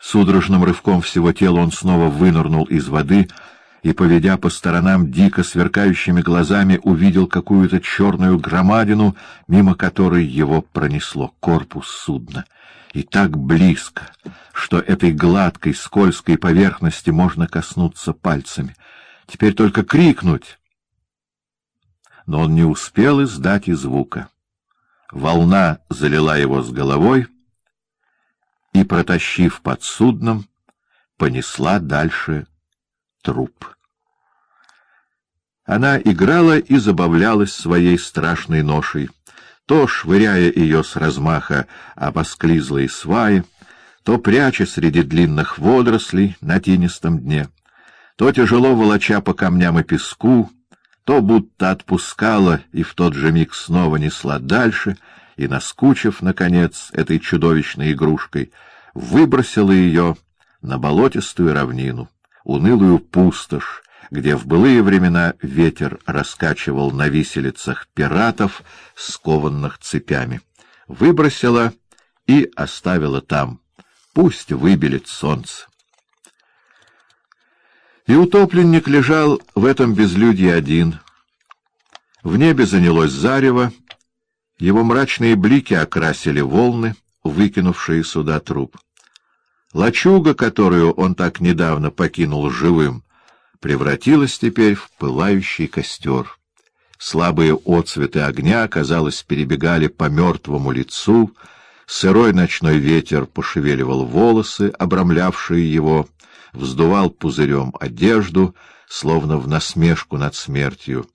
Судорожным рывком всего тела он снова вынырнул из воды и, поведя по сторонам дико сверкающими глазами, увидел какую-то черную громадину, мимо которой его пронесло корпус судна. И так близко, что этой гладкой, скользкой поверхности можно коснуться пальцами. Теперь только крикнуть. Но он не успел издать и звука. Волна залила его с головой и, протащив под судном, понесла дальше труп. Она играла и забавлялась своей страшной ношей, то швыряя ее с размаха об осклизлые сваи, то пряча среди длинных водорослей на тинистом дне, то тяжело волоча по камням и песку, то будто отпускала и в тот же миг снова несла дальше, и, наскучив, наконец, этой чудовищной игрушкой, выбросила ее на болотистую равнину, унылую пустошь, где в былые времена ветер раскачивал на виселицах пиратов, скованных цепями. Выбросила и оставила там. Пусть выбелит солнце. И утопленник лежал в этом безлюдье один. В небе занялось зарево, его мрачные блики окрасили волны, выкинувшие сюда труп. Лачуга, которую он так недавно покинул живым, превратилась теперь в пылающий костер. Слабые отцветы огня, казалось, перебегали по мертвому лицу, сырой ночной ветер пошевеливал волосы, обрамлявшие его, вздувал пузырем одежду, словно в насмешку над смертью,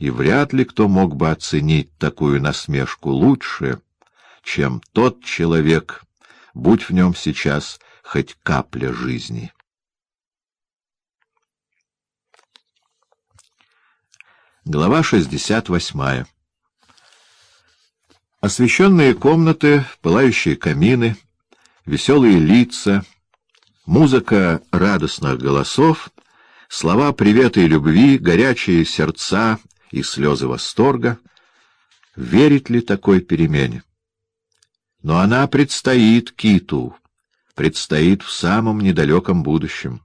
и вряд ли кто мог бы оценить такую насмешку лучше, чем тот человек, будь в нем сейчас хоть капля жизни. Глава 68 Освещенные комнаты, пылающие камины, веселые лица — Музыка радостных голосов, слова привета и любви, горячие сердца и слезы восторга. Верит ли такой перемене? Но она предстоит Киту, предстоит в самом недалеком будущем.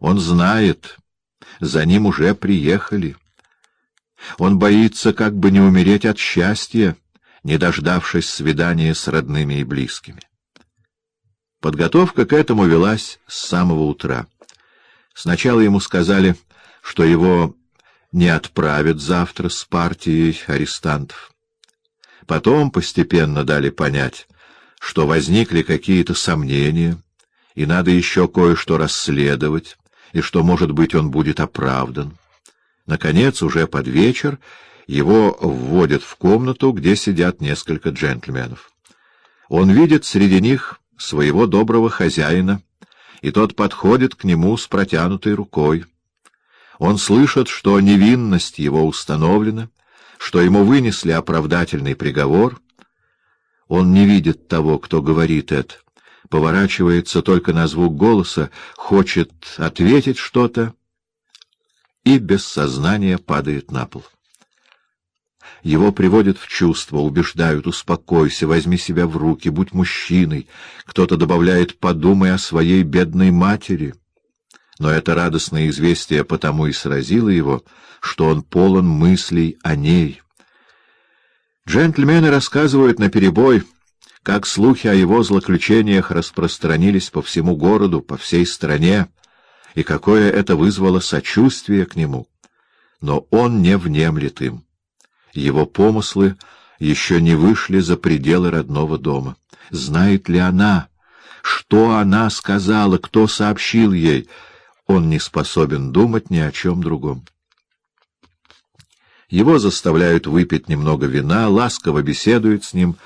Он знает, за ним уже приехали. Он боится как бы не умереть от счастья, не дождавшись свидания с родными и близкими. Подготовка к этому велась с самого утра. Сначала ему сказали, что его не отправят завтра с партией арестантов. Потом постепенно дали понять, что возникли какие-то сомнения, и надо еще кое-что расследовать, и что, может быть, он будет оправдан. Наконец, уже под вечер, его вводят в комнату, где сидят несколько джентльменов. Он видит среди них своего доброго хозяина, и тот подходит к нему с протянутой рукой. Он слышит, что невинность его установлена, что ему вынесли оправдательный приговор. Он не видит того, кто говорит это, поворачивается только на звук голоса, хочет ответить что-то и без сознания падает на пол. Его приводят в чувство, убеждают, успокойся, возьми себя в руки, будь мужчиной. Кто-то добавляет, подумай о своей бедной матери. Но это радостное известие потому и сразило его, что он полон мыслей о ней. Джентльмены рассказывают наперебой, как слухи о его злоключениях распространились по всему городу, по всей стране, и какое это вызвало сочувствие к нему. Но он не внемлет им. Его помыслы еще не вышли за пределы родного дома. Знает ли она, что она сказала, кто сообщил ей? Он не способен думать ни о чем другом. Его заставляют выпить немного вина, ласково беседуют с ним,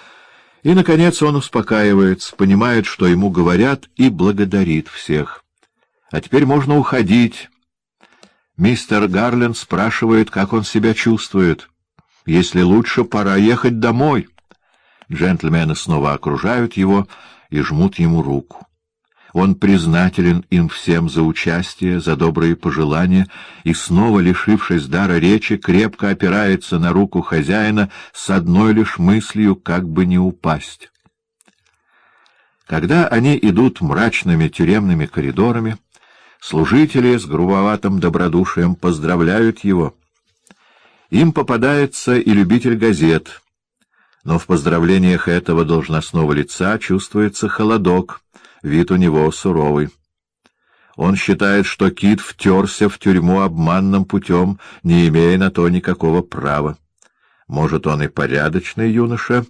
и, наконец, он успокаивается, понимает, что ему говорят, и благодарит всех. А теперь можно уходить. Мистер Гарленд спрашивает, как он себя чувствует. Если лучше, пора ехать домой. Джентльмены снова окружают его и жмут ему руку. Он признателен им всем за участие, за добрые пожелания, и снова, лишившись дара речи, крепко опирается на руку хозяина с одной лишь мыслью, как бы не упасть. Когда они идут мрачными тюремными коридорами, служители с грубоватым добродушием поздравляют его. Им попадается и любитель газет, но в поздравлениях этого должностного лица чувствуется холодок, вид у него суровый. Он считает, что Кит втерся в тюрьму обманным путем, не имея на то никакого права. Может, он и порядочный юноша,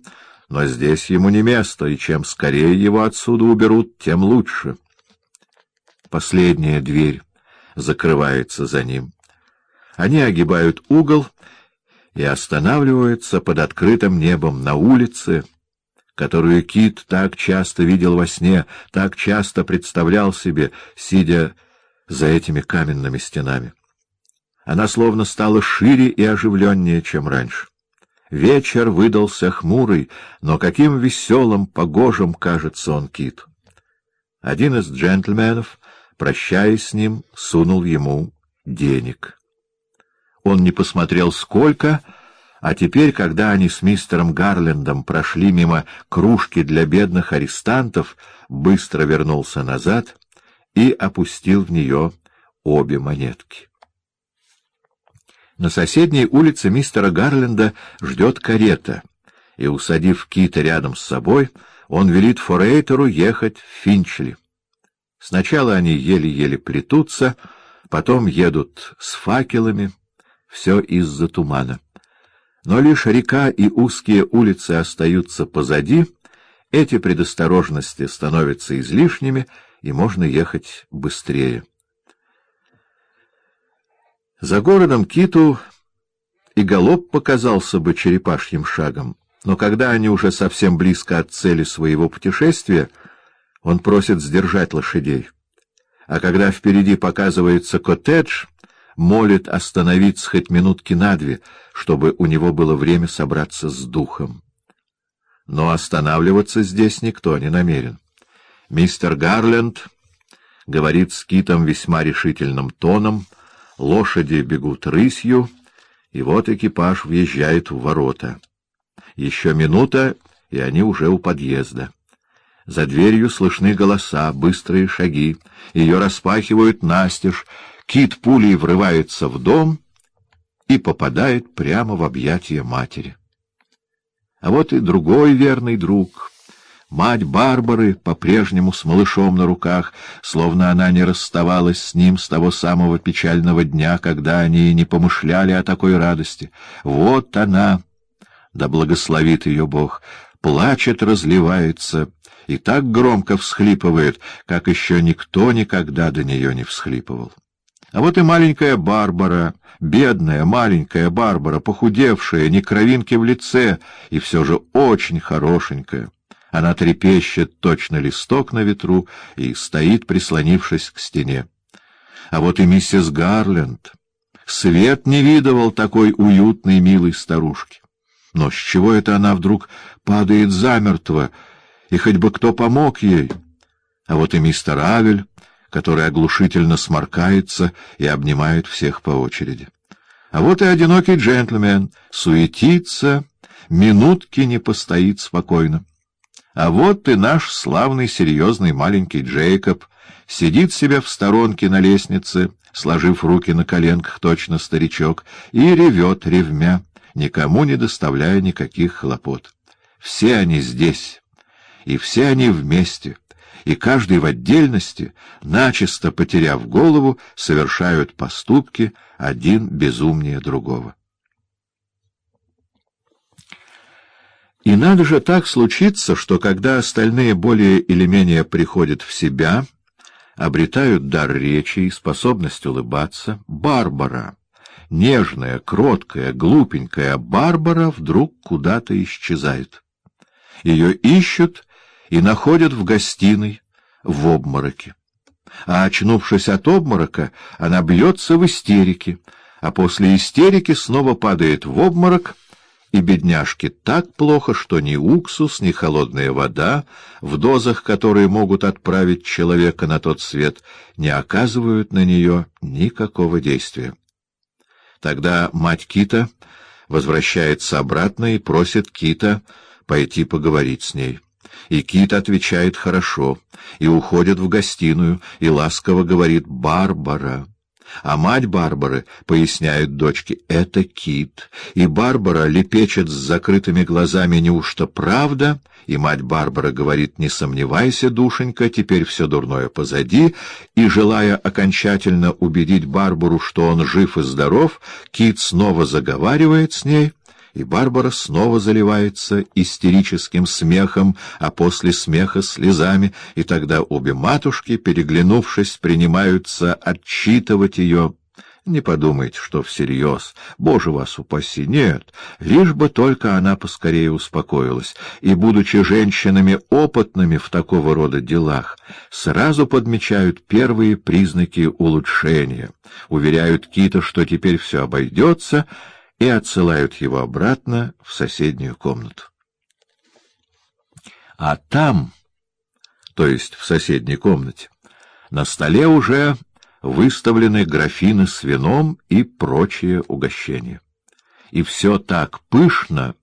но здесь ему не место, и чем скорее его отсюда уберут, тем лучше. Последняя дверь закрывается за ним. Они огибают угол и останавливаются под открытым небом на улице, которую Кит так часто видел во сне, так часто представлял себе, сидя за этими каменными стенами. Она словно стала шире и оживленнее, чем раньше. Вечер выдался хмурый, но каким веселым, погожим кажется он Кит. Один из джентльменов, прощаясь с ним, сунул ему денег. Он не посмотрел, сколько, а теперь, когда они с мистером Гарлендом прошли мимо кружки для бедных арестантов, быстро вернулся назад и опустил в нее обе монетки. На соседней улице мистера Гарленда ждет карета, и, усадив Кита рядом с собой, он велит Форейтеру ехать в Финчли. Сначала они еле-еле плетутся, потом едут с факелами, все из-за тумана. Но лишь река и узкие улицы остаются позади, эти предосторожности становятся излишними, и можно ехать быстрее. За городом Киту и галоп показался бы черепашьим шагом, но когда они уже совсем близко от цели своего путешествия, он просит сдержать лошадей. А когда впереди показывается коттедж, молит остановиться хоть минутки на две, чтобы у него было время собраться с духом. Но останавливаться здесь никто не намерен. Мистер Гарленд говорит с Китом весьма решительным тоном — Лошади бегут рысью, и вот экипаж въезжает в ворота. Еще минута, и они уже у подъезда. За дверью слышны голоса, быстрые шаги. Ее распахивают настежь. Кит пулей врывается в дом и попадает прямо в объятия матери. А вот и другой верный друг — Мать Барбары по-прежнему с малышом на руках, словно она не расставалась с ним с того самого печального дня, когда они не помышляли о такой радости. Вот она, да благословит ее Бог, плачет, разливается и так громко всхлипывает, как еще никто никогда до нее не всхлипывал. А вот и маленькая Барбара, бедная маленькая Барбара, похудевшая, не кровинки в лице, и все же очень хорошенькая. Она трепещет точно листок на ветру и стоит, прислонившись к стене. А вот и миссис Гарленд. Свет не видывал такой уютной, милой старушки. Но с чего это она вдруг падает замертво, и хоть бы кто помог ей? А вот и мистер Авель, который оглушительно сморкается и обнимает всех по очереди. А вот и одинокий джентльмен, суетится, минутки не постоит спокойно. А вот и наш славный серьезный маленький Джейкоб сидит себе в сторонке на лестнице, сложив руки на коленках, точно старичок, и ревет ревмя, никому не доставляя никаких хлопот. Все они здесь, и все они вместе, и каждый в отдельности, начисто потеряв голову, совершают поступки один безумнее другого. И надо же так случиться, что когда остальные более или менее приходят в себя, обретают дар речи и способность улыбаться, Барбара, нежная, кроткая, глупенькая Барбара вдруг куда-то исчезает. Ее ищут и находят в гостиной, в обмороке. А очнувшись от обморока, она бьется в истерике, а после истерики снова падает в обморок — и бедняжке так плохо, что ни уксус, ни холодная вода, в дозах, которые могут отправить человека на тот свет, не оказывают на нее никакого действия. Тогда мать Кита возвращается обратно и просит Кита пойти поговорить с ней. И Кит отвечает хорошо, и уходит в гостиную, и ласково говорит «Барбара». А мать Барбары поясняет дочке «это Кит», и Барбара лепечет с закрытыми глазами «неужто правда?» И мать Барбара говорит «не сомневайся, душенька, теперь все дурное позади», и, желая окончательно убедить Барбару, что он жив и здоров, Кит снова заговаривает с ней — и Барбара снова заливается истерическим смехом, а после смеха слезами, и тогда обе матушки, переглянувшись, принимаются отчитывать ее. Не подумайте, что всерьез. Боже вас упаси, нет. Лишь бы только она поскорее успокоилась, и, будучи женщинами опытными в такого рода делах, сразу подмечают первые признаки улучшения, уверяют Кита, что теперь все обойдется — и отсылают его обратно в соседнюю комнату. А там, то есть в соседней комнате, на столе уже выставлены графины с вином и прочие угощения. И все так пышно,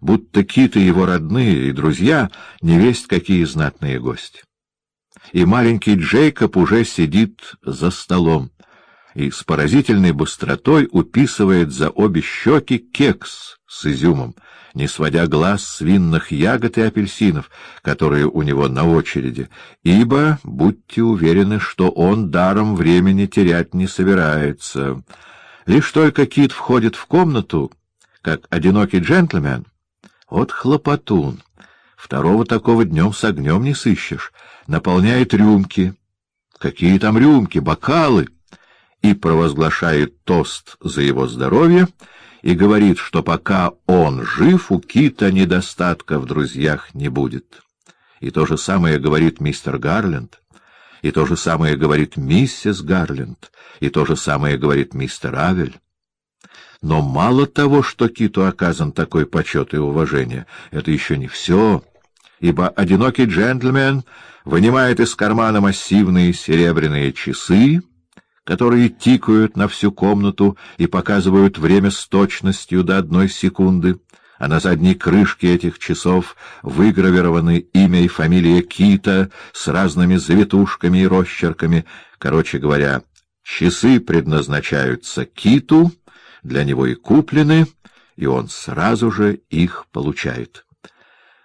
будто Кит и его родные и друзья не весть какие знатные гости. И маленький Джейкоб уже сидит за столом, и с поразительной быстротой уписывает за обе щеки кекс с изюмом, не сводя глаз с винных ягод и апельсинов, которые у него на очереди, ибо, будьте уверены, что он даром времени терять не собирается. Лишь только Кит входит в комнату, как одинокий джентльмен, вот хлопотун, второго такого днем с огнем не сыщешь, наполняет рюмки. Какие там рюмки, бокалы! И провозглашает тост за его здоровье и говорит, что пока он жив, у Кита недостатка в друзьях не будет. И то же самое говорит мистер Гарленд, и то же самое говорит миссис Гарленд, и то же самое говорит мистер Авель. Но мало того, что Киту оказан такой почет и уважение, это еще не все, ибо одинокий джентльмен вынимает из кармана массивные серебряные часы, которые тикают на всю комнату и показывают время с точностью до одной секунды, а на задней крышке этих часов выгравированы имя и фамилия Кита с разными завитушками и росчерками. Короче говоря, часы предназначаются Киту, для него и куплены, и он сразу же их получает.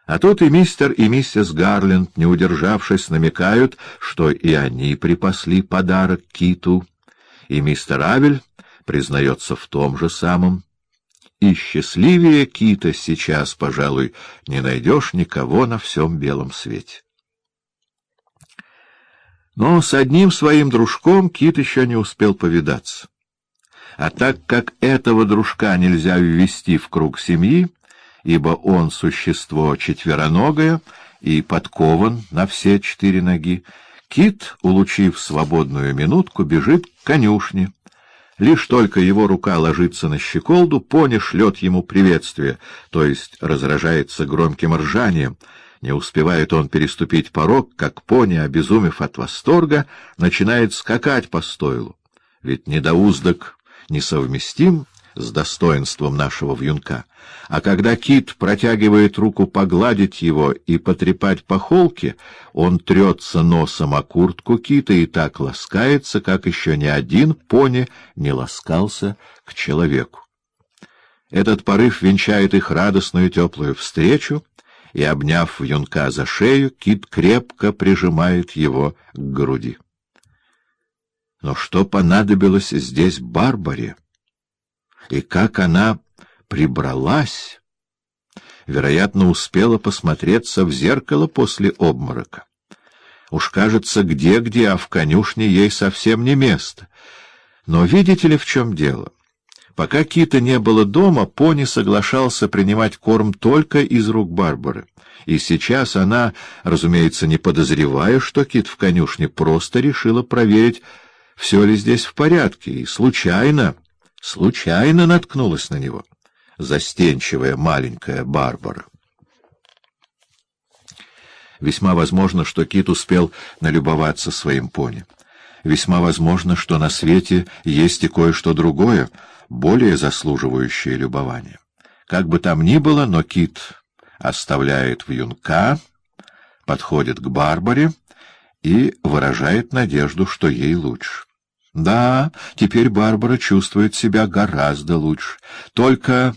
А тут и мистер, и миссис Гарленд, не удержавшись, намекают, что и они припасли подарок Киту, и мистер Авель признается в том же самом. И счастливее Кита сейчас, пожалуй, не найдешь никого на всем белом свете. Но с одним своим дружком Кит еще не успел повидаться. А так как этого дружка нельзя ввести в круг семьи, ибо он существо четвероногое и подкован на все четыре ноги, Кит, улучив свободную минутку, бежит к конюшне. Лишь только его рука ложится на щеколду, пони шлет ему приветствие, то есть разражается громким ржанием. Не успевает он переступить порог, как пони, обезумев от восторга, начинает скакать по стойлу. Ведь недоуздок несовместим с достоинством нашего вьюнка. А когда кит протягивает руку погладить его и потрепать по холке, он трется носом о куртку кита и так ласкается, как еще ни один пони не ласкался к человеку. Этот порыв венчает их радостную теплую встречу, и, обняв вьюнка за шею, кит крепко прижимает его к груди. Но что понадобилось здесь Барбаре? И как она прибралась. Вероятно, успела посмотреться в зеркало после обморока. Уж кажется, где-где, а в конюшне ей совсем не место. Но видите ли, в чем дело? Пока Кита не было дома, Пони соглашался принимать корм только из рук Барбары. И сейчас она, разумеется, не подозревая, что Кит в конюшне, просто решила проверить, все ли здесь в порядке, и случайно случайно наткнулась на него, застенчивая маленькая Барбара. Весьма возможно, что Кит успел налюбоваться своим пони. Весьма возможно, что на свете есть и кое-что другое, более заслуживающее любования. Как бы там ни было, но Кит оставляет в юнка, подходит к Барбаре и выражает надежду, что ей лучше. Да, теперь Барбара чувствует себя гораздо лучше. Только...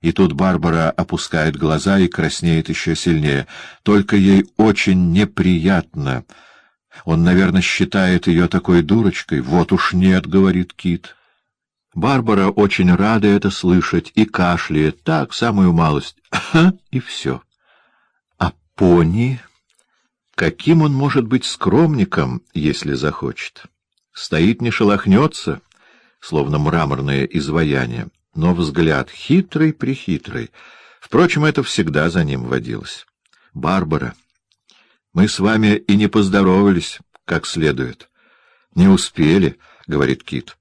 И тут Барбара опускает глаза и краснеет еще сильнее. Только ей очень неприятно. Он, наверное, считает ее такой дурочкой. Вот уж нет, — говорит Кит. Барбара очень рада это слышать и кашляет, так, самую малость. И все. А пони... Каким он может быть скромником, если захочет? Стоит, не шелохнется, словно мраморное изваяние, но взгляд хитрый-прихитрый. Впрочем, это всегда за ним водилось. Барбара, мы с вами и не поздоровались как следует. — Не успели, — говорит Кит.